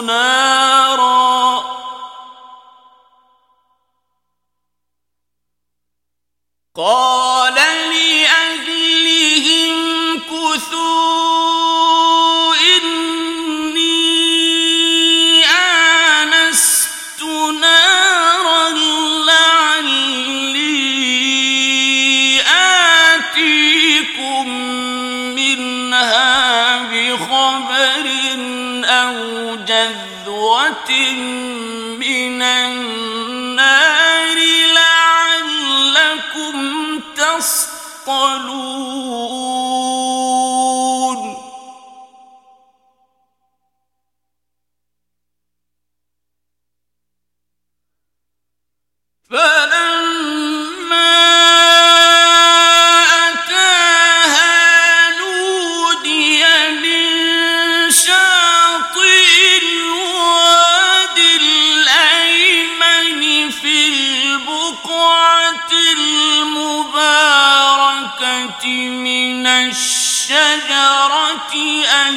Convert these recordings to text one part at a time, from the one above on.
نارا قال من النار لعلكم تصطلون من الشجرة أن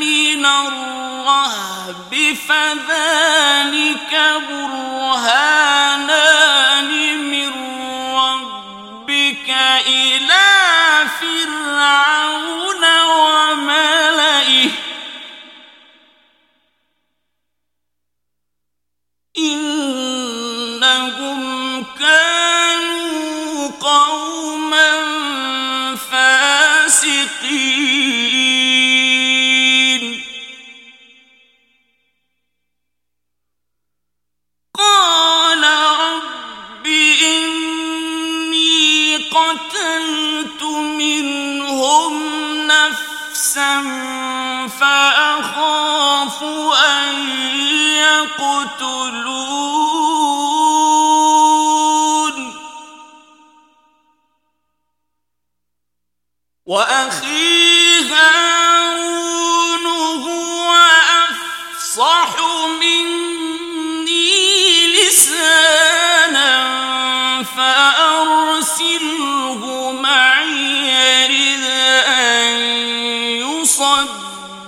من الرهب فذلك برهانان من ربك إلى فرعون وملئه إنهم كانوا قوما فاسقين وأخي هارون هو أفصح مني لسانا فأرسله معي يرد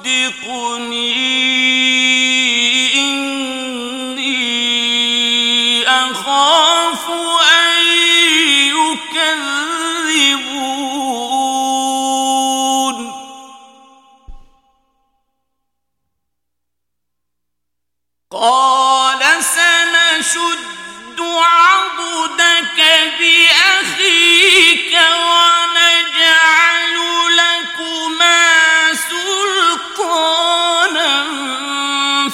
يصدقني. قال سنشد عبدك بأخيك ونجعل لكما سلطانا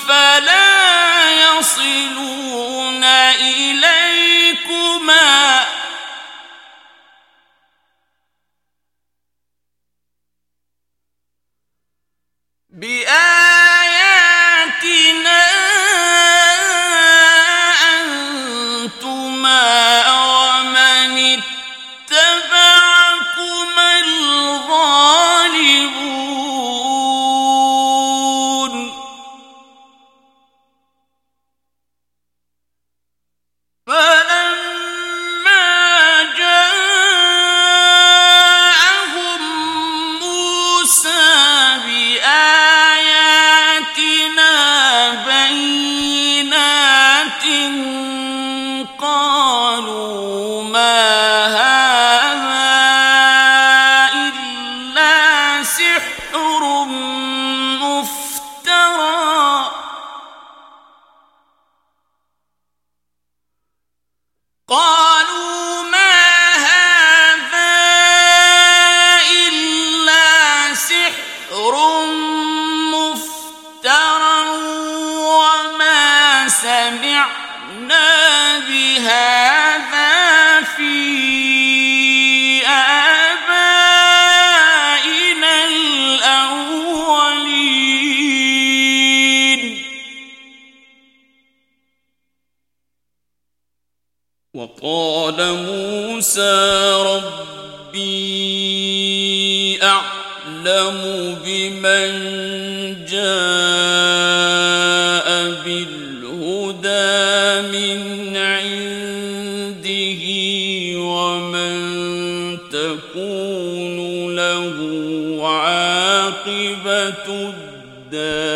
فلا يصلون إليكما. بأخيك سمعنا بهذا في آبائنا الأولين وقال موسى ربي أعلم بمن عنده ومن تكون له عاقبة الدار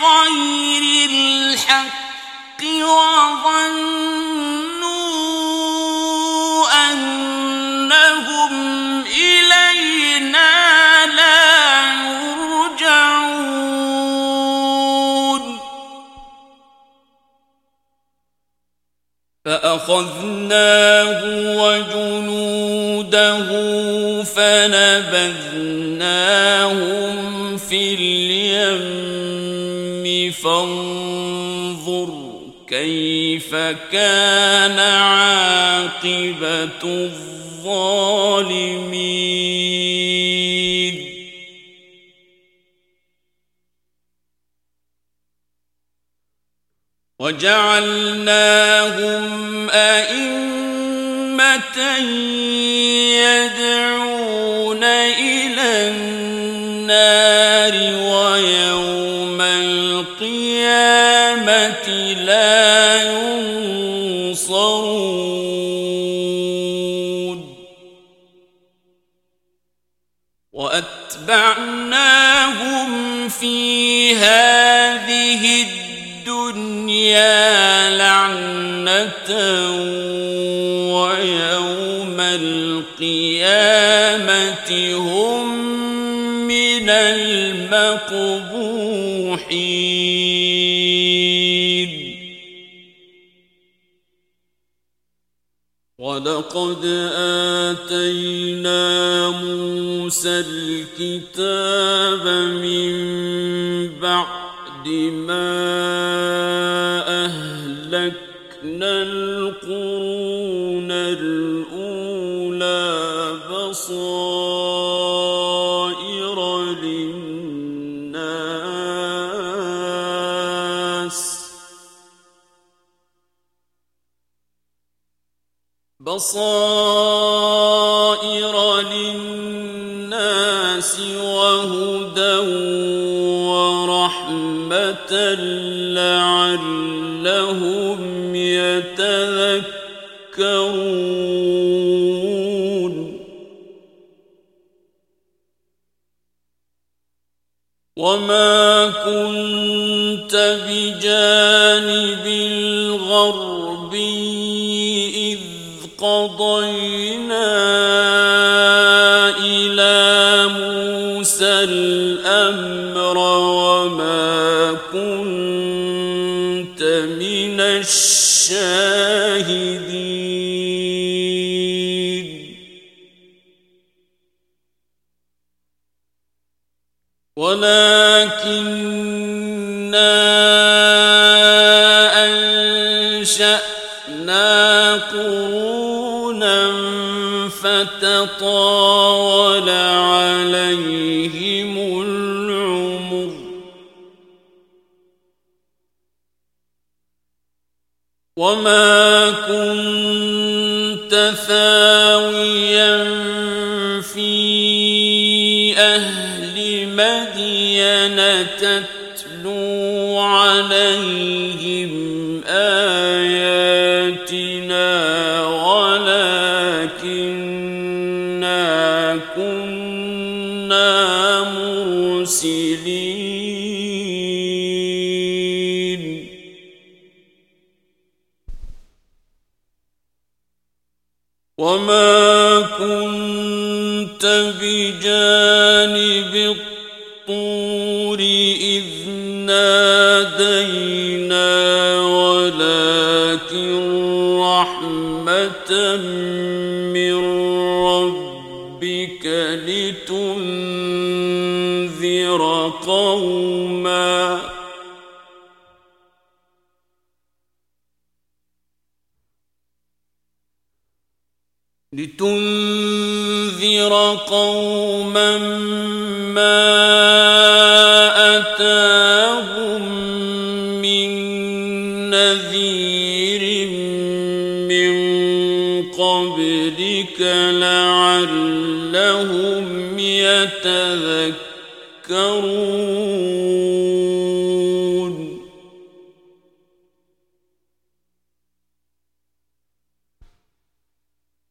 بغير الحق وظنوا أنهم إلينا لا يرجعون. فأخذناه وجنوده فنبذناهم في اليم. فانظر كيف كان عاقبة الظالمين. وجعلناهم أئمة يدعون إلى النار ويوم القيامة لا ينصرون. وأتبعناهم في هذه الدنيا لعنة ويوم القيامة هم من المقبوحين. ولقد آتينا موسى الكتاب من بعد ما أهلكنا القرون الأولى بصر بصائر الشاهدين. ولكننا أنشأنا قرونا فتطاول عليهم الأرض وما كنت ثاويا في أهل مدينة تتلو عليهم آياتنا ولكننا كنا مرسلين وما كنت بجانب الطور إذ نادينا ولكن رحمة من ربك لتنذر قوما لتنذر قوما ما أتاهم من نذير من قبلك لعلهم يتذكرون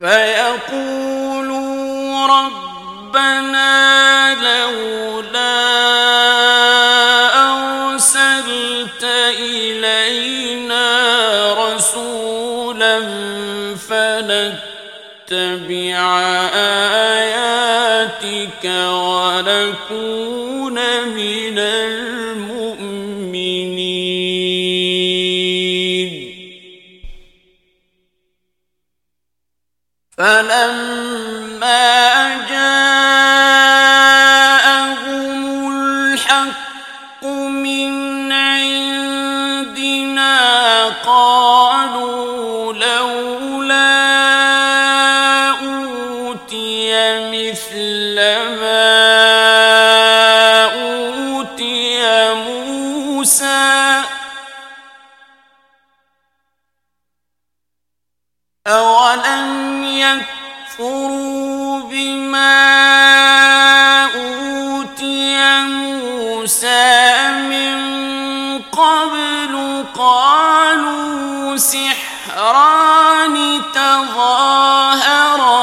فيقولوا ربنا لولا أرسلت إلينا رسولا آياتك ونكون من فلما جاءهم الحق من عندنا قالوا لولا أوتي مثل ما أوتي موسى. أولم ليكفروا بما أوتي موسى من قبل قالوا سحران تظاهرا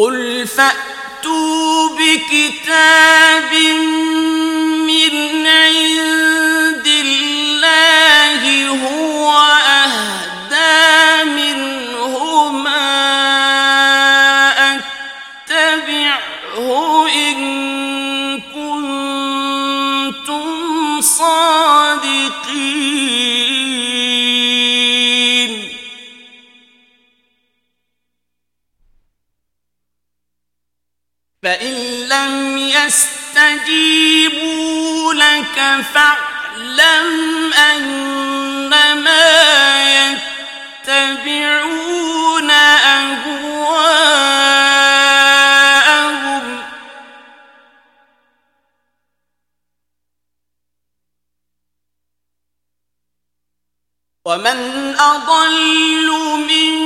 قل فأتوا بكتاب من عند يستجيبوا لك فاعلم أنما يتبعون أهواءهم. ومن أضل من